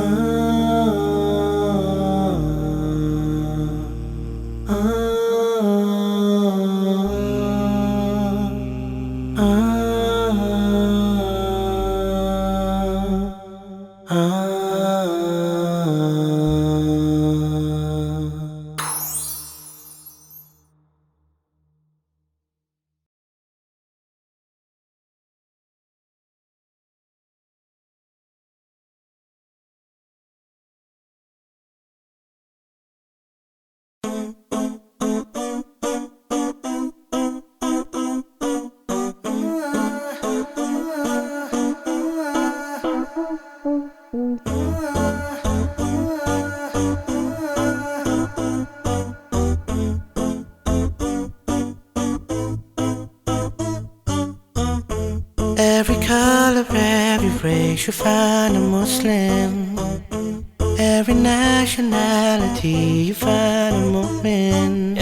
Every every race, you find a Muslim. Every nationality, you find a Muslim.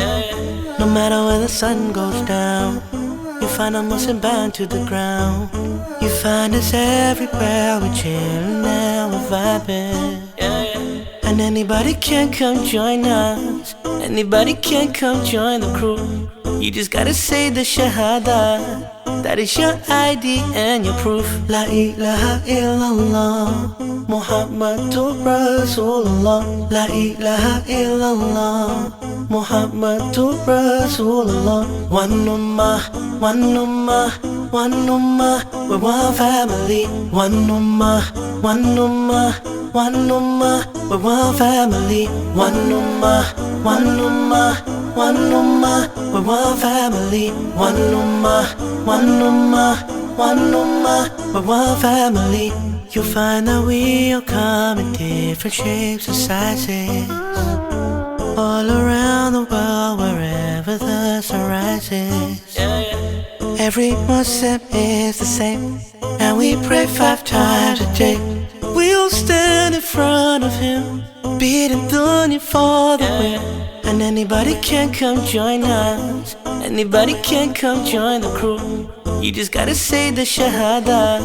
No matter where the sun goes down, you find a Muslim bound to the ground. You find us everywhere, we chill now, we're vibing. And anybody can come join us. Anybody can come join the crew. You just gotta say the Shahada. That is your ID and your proof. La ilaha illallah. Muhammadur Rasulullah. La ilaha illallah. Muhammadur Rasulullah. One ummah, one ummah, one ummah. We're one family. One ummah, one ummah, one ummah. We're one family. One ummah, one ummah, one ummah. We're one family. One ummah, one ummah, one ummah. We're one family. You'll find that we all come in different shapes and sizes. All around the world, wherever the sun rises. Every Muslim is the same, and we pray five times a day. We'll stand in front of him, beating dunya for the win. And anybody can come join us. Anybody can come join the crew. You just gotta say the Shahada.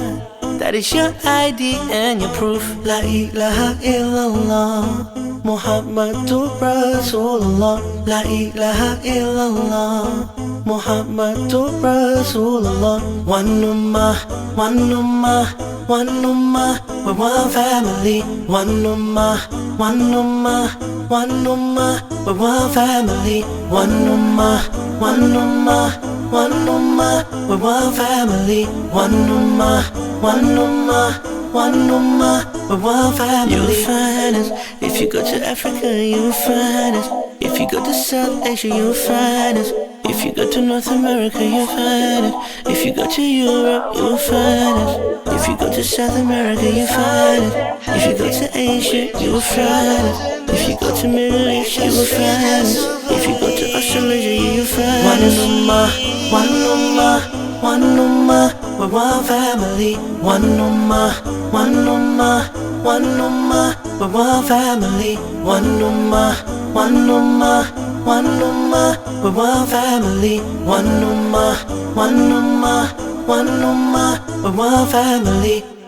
That is your ID and your proof. La ilaha illallah. Muhammadur Rasulullah. La ilaha illallah. Muhammadur Rasulullah. One ummah, one ummah, one ummah. We're one family. One ummah, one ummah, one ummah. We're one family. One ummah, one ummah, one ummah. We're one family. One ummah, one ummah, one ummah. We're one family. You'll find us if you go to Africa. You'll find us if you go to South Asia. You'll find us. If you go to North America, you'll find us. If you go to Europe, you'll find us. If you go to South America, you'll find us. If you go to Asia, you'll find us. If you go to Middle East, you will find us. If you go to Australasia, you'll find one us. One ummah, one ummah, one ummah. We're one family. One ummah, one ummah, one ummah. We're one family. One ummah, one ummah, one ummah. We're one family. One ummah, one ummah, one ummah. We're one family.